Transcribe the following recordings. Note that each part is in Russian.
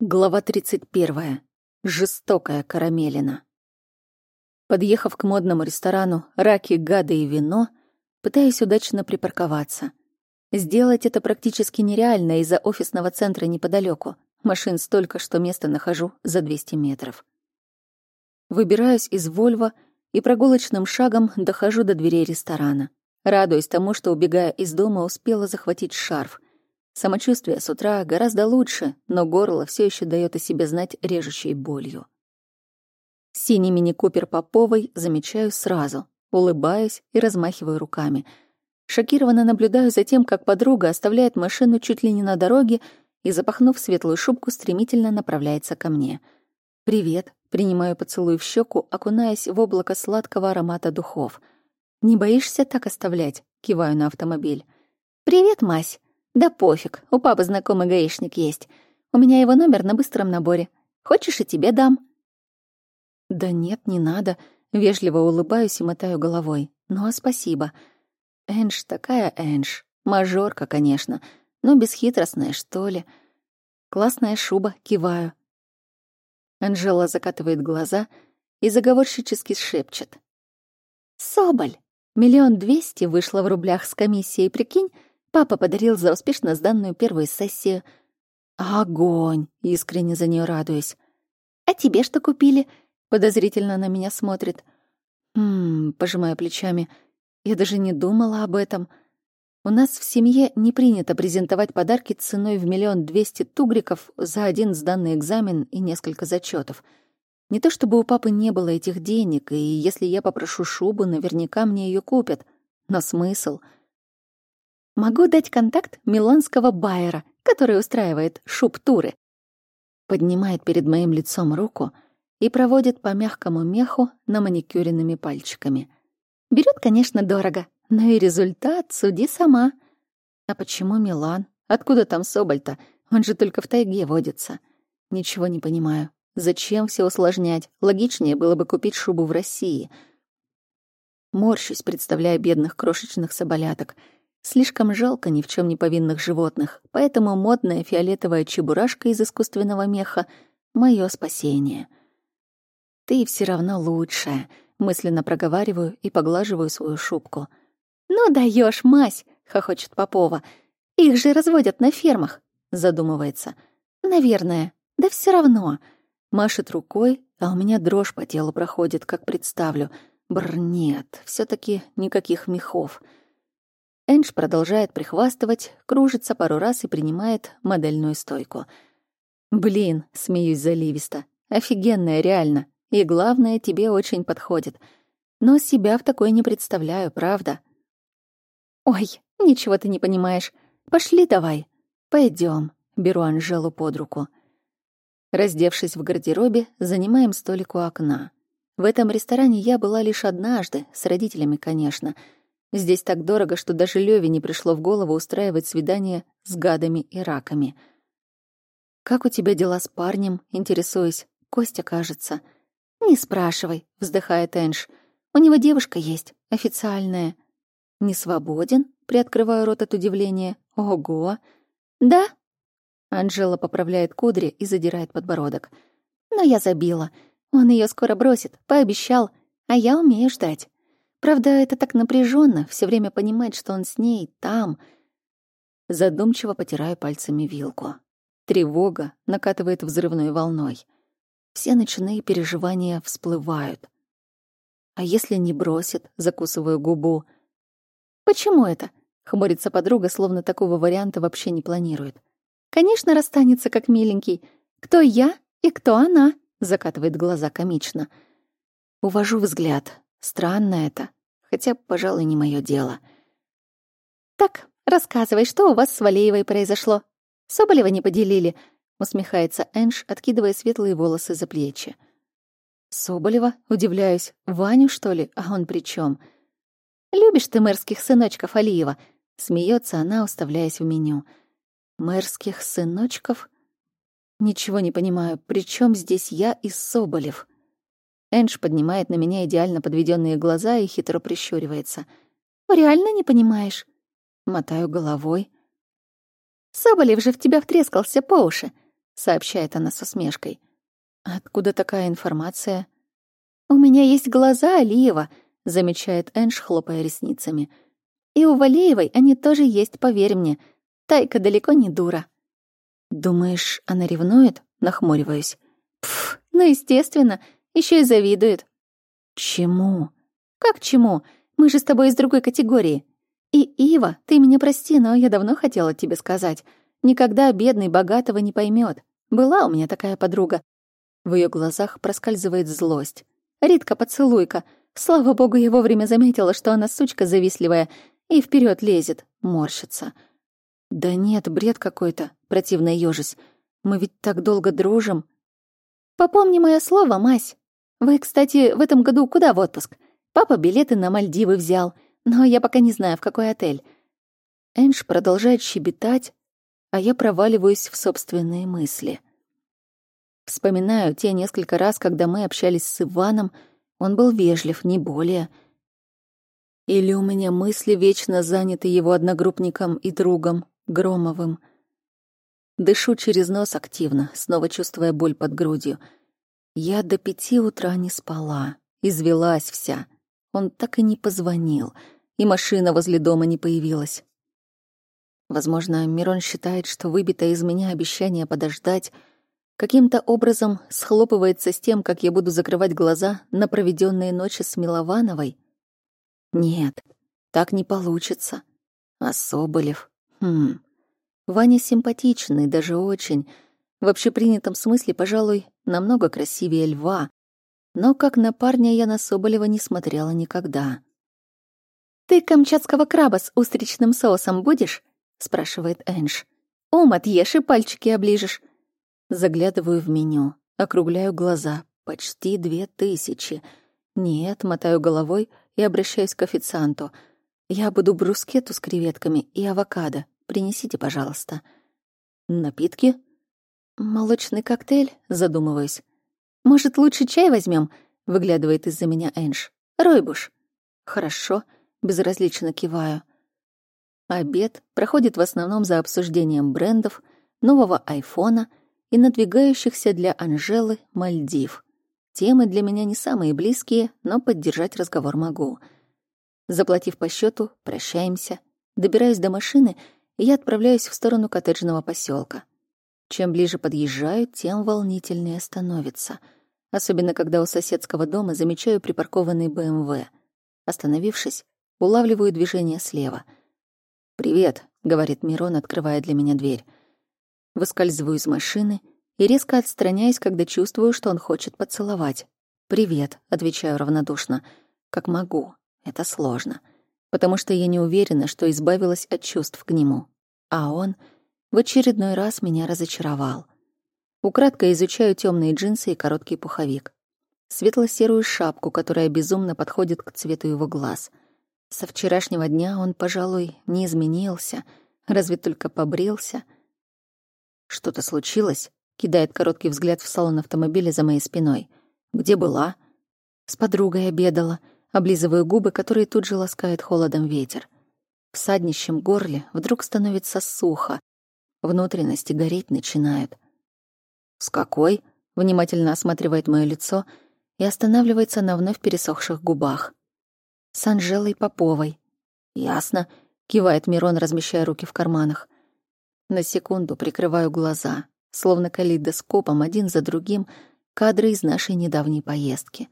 Глава 31. Жестокая карамелина. Подъехав к модному ресторану «Раки, гады и вино», пытаюсь удачно припарковаться. Сделать это практически нереально из-за офисного центра неподалеку. Машин столько, что место нахожу за 200 метров. Выбираюсь из «Вольво» и прогулочным шагом дохожу до дверей ресторана. Радуюсь тому, что, убегая из дома, успела захватить шарф — Самочувствие с утра гораздо лучше, но горло все еще дает о себе знать режущей болью. Синий мини-купер Поповой замечаю сразу, улыбаюсь и размахиваю руками. Шокированно наблюдаю за тем, как подруга оставляет машину чуть ли не на дороге и, запахнув светлую шубку, стремительно направляется ко мне. «Привет», — принимаю поцелуй в щеку, окунаясь в облако сладкого аромата духов. «Не боишься так оставлять?» — киваю на автомобиль. «Привет, Мась!» Да пофиг, у папы знакомый гаишник есть. У меня его номер на быстром наборе. Хочешь, и тебе дам?» «Да нет, не надо». Вежливо улыбаюсь и мотаю головой. «Ну а спасибо». Энж такая Энж. Мажорка, конечно, но бесхитростная, что ли. Классная шуба, киваю. Анжела закатывает глаза и заговорщически шепчет. «Соболь! Миллион двести вышло в рублях с комиссией, прикинь, Папа подарил за успешно сданную первую сессию. Огонь! Искренне за нее радуюсь. А тебе что купили? Подозрительно на меня смотрит. Хм, пожимаю плечами. Я даже не думала об этом. У нас в семье не принято презентовать подарки ценой в миллион двести тугриков за один сданный экзамен и несколько зачетов. Не то чтобы у папы не было этих денег, и если я попрошу шубу, наверняка мне ее купят. Но смысл — Могу дать контакт миланского байера, который устраивает шуб-туры. Поднимает перед моим лицом руку и проводит по мягкому меху на маникюренными пальчиками. Берет, конечно, дорого, но и результат суди сама. А почему Милан? Откуда там Соболь-то? Он же только в тайге водится. Ничего не понимаю. Зачем все усложнять? Логичнее было бы купить шубу в России. Морщусь, представляя бедных крошечных соболяток — Слишком жалко ни в чем не повинных животных, поэтому модная фиолетовая чебурашка из искусственного меха — мое спасение. «Ты все равно лучшая», — мысленно проговариваю и поглаживаю свою шубку. «Ну даешь, мась!» — хохочет Попова. «Их же разводят на фермах», — задумывается. «Наверное. Да все равно». Машет рукой, а у меня дрожь по телу проходит, как представлю. Бр, нет, все таки никаких мехов. Эндж продолжает прихвастывать, кружится пару раз и принимает модельную стойку. «Блин», — смеюсь заливисто, — «офигенная, реально. И главное, тебе очень подходит. Но себя в такой не представляю, правда?» «Ой, ничего ты не понимаешь. Пошли давай. Пойдем. беру Анжелу под руку. Раздевшись в гардеробе, занимаем столик у окна. В этом ресторане я была лишь однажды, с родителями, конечно — Здесь так дорого, что даже Леве не пришло в голову устраивать свидание с гадами и раками. «Как у тебя дела с парнем?» — интересуюсь. Костя, кажется. «Не спрашивай», — вздыхает Энж. «У него девушка есть, официальная». «Не свободен?» — приоткрываю рот от удивления. «Ого!» «Да?» Анжела поправляет кудри и задирает подбородок. «Но я забила. Он ее скоро бросит, пообещал, а я умею ждать». Правда, это так напряженно, все время понимать, что он с ней там. Задумчиво потираю пальцами вилку. Тревога накатывает взрывной волной. Все ночные переживания всплывают. А если не бросит, закусываю губу. Почему это? Хмурится подруга, словно такого варианта вообще не планирует. Конечно, расстанется как миленький. Кто я и кто она? Закатывает глаза комично. Увожу взгляд. Странно это, хотя, пожалуй, не мое дело. «Так, рассказывай, что у вас с Валеевой произошло? Соболева не поделили?» — усмехается Энж, откидывая светлые волосы за плечи. «Соболева?» — удивляюсь. «Ваню, что ли? А он при чем? «Любишь ты мэрских сыночков Алиева?» — смеется она, уставляясь в меню. «Мэрских сыночков?» «Ничего не понимаю. При чем здесь я и Соболев?» Эндж поднимает на меня идеально подведенные глаза и хитро прищуривается. «Реально не понимаешь?» Мотаю головой. «Соболев же в тебя втрескался по уши. сообщает она со смешкой. Откуда такая информация? У меня есть глаза Алиева, замечает Энж, хлопая ресницами. И у Валеевой они тоже есть, поверь мне. Тайка далеко не дура. Думаешь, она ревнует? Нахмуриваюсь. Пф, ну естественно, еще и завидует. Чему? Как чему? Мы же с тобой из другой категории. И, Ива, ты меня прости, но я давно хотела тебе сказать. Никогда бедный богатого не поймет. Была у меня такая подруга. В ее глазах проскальзывает злость. Ритка, поцелуйка. Слава богу, я вовремя заметила, что она сучка завистливая и вперед лезет, морщится. Да нет, бред какой-то, противно ёжись. Мы ведь так долго дружим. Попомни мое слово, Мась. Вы, кстати, в этом году куда в отпуск? Папа билеты на Мальдивы взял, но я пока не знаю, в какой отель. Энж продолжает щебетать, а я проваливаюсь в собственные мысли. Вспоминаю те несколько раз, когда мы общались с Иваном, он был вежлив, не более. Или у меня мысли вечно заняты его одногруппником и другом, Громовым. Дышу через нос активно, снова чувствуя боль под грудью. Я до пяти утра не спала, извелась вся. Он так и не позвонил, и машина возле дома не появилась. Возможно, Мирон считает, что выбитое из меня обещание подождать каким-то образом схлопывается с тем, как я буду закрывать глаза на проведенные ночи с Миловановой. Нет, так не получится. А Соболев... Хм... Ваня симпатичный, даже очень. В общепринятом смысле, пожалуй, намного красивее льва. Но как на парня я на Соболева не смотрела никогда. «Ты камчатского краба с устричным соусом будешь?» — спрашивает Энж. «Ум отъешь и пальчики оближешь». Заглядываю в меню, округляю глаза. Почти две тысячи. Нет, мотаю головой и обращаюсь к официанту. Я буду брускету с креветками и авокадо. Принесите, пожалуйста. Напитки? Молочный коктейль, задумываюсь. Может, лучше чай возьмем? Выглядывает из-за меня Энж. Ройбуш. Хорошо, безразлично киваю. Обед проходит в основном за обсуждением брендов, нового айфона и надвигающихся для Анжелы Мальдив. Темы для меня не самые близкие, но поддержать разговор могу. Заплатив по счету, прощаемся. Добираюсь до машины, и я отправляюсь в сторону коттеджного поселка. Чем ближе подъезжаю, тем волнительнее становится. Особенно, когда у соседского дома замечаю припаркованный БМВ. Остановившись, улавливаю движение слева — «Привет», — говорит Мирон, открывая для меня дверь. Выскальзываю из машины и резко отстраняюсь, когда чувствую, что он хочет поцеловать. «Привет», — отвечаю равнодушно. «Как могу. Это сложно. Потому что я не уверена, что избавилась от чувств к нему. А он в очередной раз меня разочаровал. Украдко изучаю темные джинсы и короткий пуховик. Светло-серую шапку, которая безумно подходит к цвету его глаз — со вчерашнего дня он, пожалуй, не изменился, разве только побрился. Что-то случилось? Кидает короткий взгляд в салон автомобиля за моей спиной. Где была? С подругой обедала. Облизываю губы, которые тут же ласкает холодом ветер. В саднищем горле вдруг становится сухо. Внутренности гореть начинают. «С какой?» — внимательно осматривает мое лицо и останавливается на вновь пересохших губах с Анжелой Поповой. Ясно, кивает Мирон, размещая руки в карманах. На секунду прикрываю глаза, словно калейдоскопом один за другим кадры из нашей недавней поездки.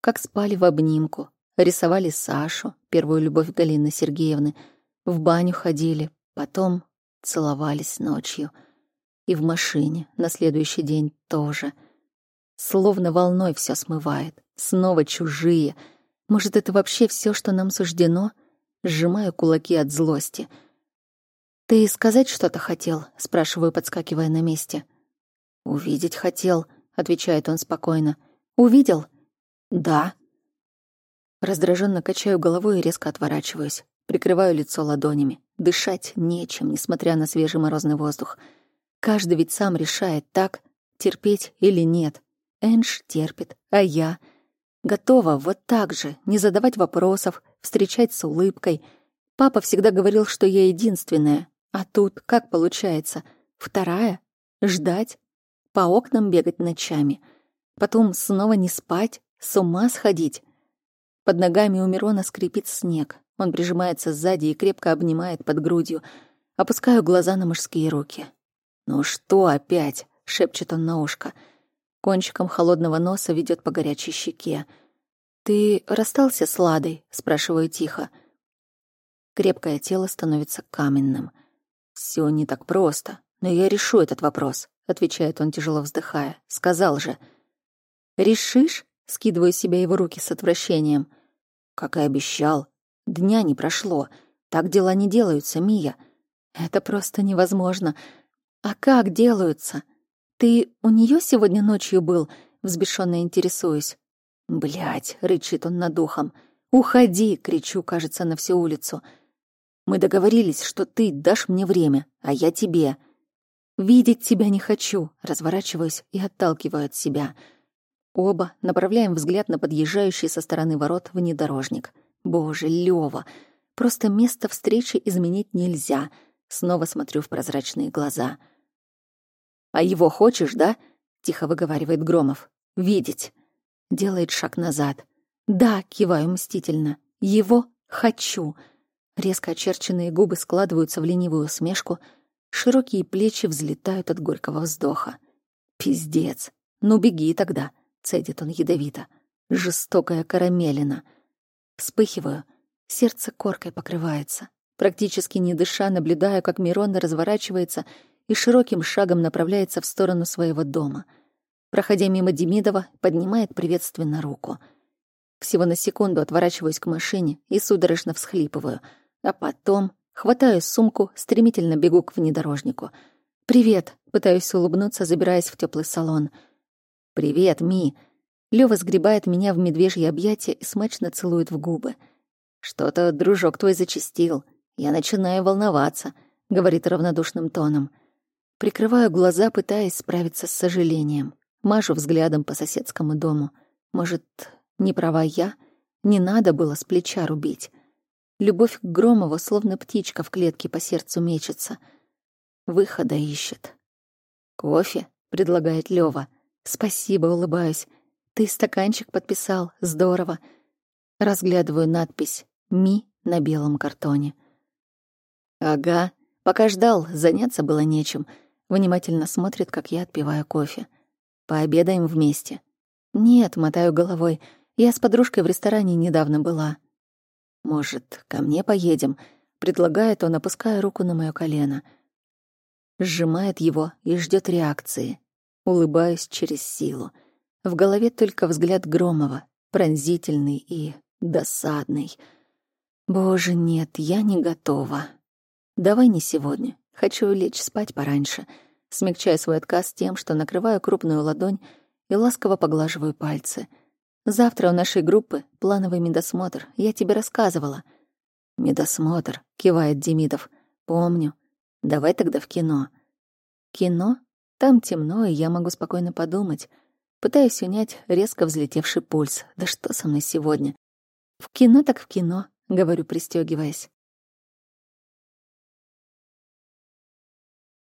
Как спали в обнимку, рисовали Сашу, первую любовь Галины Сергеевны, в баню ходили, потом целовались ночью. И в машине на следующий день тоже. Словно волной все смывает. Снова чужие — может, это вообще все, что нам суждено? Сжимаю кулаки от злости. «Ты сказать что-то хотел?» — спрашиваю, подскакивая на месте. «Увидеть хотел», — отвечает он спокойно. «Увидел?» «Да». Раздраженно качаю головой и резко отворачиваюсь. Прикрываю лицо ладонями. Дышать нечем, несмотря на свежий морозный воздух. Каждый ведь сам решает, так, терпеть или нет. Энж терпит, а я... Готова вот так же, не задавать вопросов, встречать с улыбкой. Папа всегда говорил, что я единственная. А тут как получается? Вторая? Ждать? по окнам бегать ночами, потом снова не спать, с ума сходить. Под ногами у Мирона скрипит снег. Он прижимается сзади и крепко обнимает под грудью. Опускаю глаза на мужские руки. «Ну что опять?» — шепчет он на ушко. Кончиком холодного носа ведет по горячей щеке. «Ты расстался с Ладой?» — спрашиваю тихо. Крепкое тело становится каменным. Все не так просто, но я решу этот вопрос», — отвечает он, тяжело вздыхая. «Сказал же». «Решишь?» — скидываю себя его руки с отвращением. «Как и обещал. Дня не прошло. Так дела не делаются, Мия. Это просто невозможно. А как делаются? Ты у нее сегодня ночью был?» — взбешенно интересуюсь. Блять, рычит он над ухом. «Уходи!» — кричу, кажется, на всю улицу. «Мы договорились, что ты дашь мне время, а я тебе». «Видеть тебя не хочу», — разворачиваюсь и отталкиваю от себя. Оба направляем взгляд на подъезжающий со стороны ворот внедорожник. «Боже, Лёва! Просто место встречи изменить нельзя». Снова смотрю в прозрачные глаза. «А его хочешь, да?» — тихо выговаривает Громов. «Видеть». Делает шаг назад. «Да», — киваю мстительно. «Его хочу». Резко очерченные губы складываются в ленивую усмешку, широкие плечи взлетают от горького вздоха. «Пиздец! Ну беги тогда!» — цедит он ядовито. «Жестокая карамелина!» Вспыхиваю, сердце коркой покрывается. Практически не дыша, наблюдаю, как Мирона разворачивается и широким шагом направляется в сторону своего дома — Проходя мимо Демидова, поднимает приветственно руку. Всего на секунду отворачиваюсь к машине и судорожно всхлипываю, а потом хватаю сумку, стремительно бегу к внедорожнику. «Привет!» — пытаюсь улыбнуться, забираясь в теплый салон. «Привет, Ми!» Лёва сгребает меня в медвежье объятия и смачно целует в губы. «Что-то дружок твой зачастил. Я начинаю волноваться», — говорит равнодушным тоном. Прикрываю глаза, пытаясь справиться с сожалением. Мажу взглядом по соседскому дому. Может, не права я? Не надо было с плеча рубить. Любовь к Громову, словно птичка в клетке по сердцу мечется. Выхода ищет. «Кофе?» — предлагает Лёва. «Спасибо», — улыбаюсь. «Ты стаканчик подписал. Здорово». Разглядываю надпись «Ми» на белом картоне. «Ага. Пока ждал, заняться было нечем». Внимательно смотрит, как я отпиваю кофе. Пообедаем вместе. Нет, мотаю головой. Я с подружкой в ресторане недавно была. Может, ко мне поедем? Предлагает он, опуская руку на моё колено. Сжимает его и ждёт реакции. Улыбаюсь через силу. В голове только взгляд Громова, пронзительный и досадный. Боже, нет, я не готова. Давай не сегодня. Хочу лечь спать пораньше смягчая свой отказ тем, что накрываю крупную ладонь и ласково поглаживаю пальцы. «Завтра у нашей группы плановый медосмотр. Я тебе рассказывала». «Медосмотр», — кивает Демидов. «Помню. Давай тогда в кино». «Кино? Там темно, и я могу спокойно подумать». Пытаюсь унять резко взлетевший пульс. Да что со мной сегодня? «В кино так в кино», — говорю, пристегиваясь.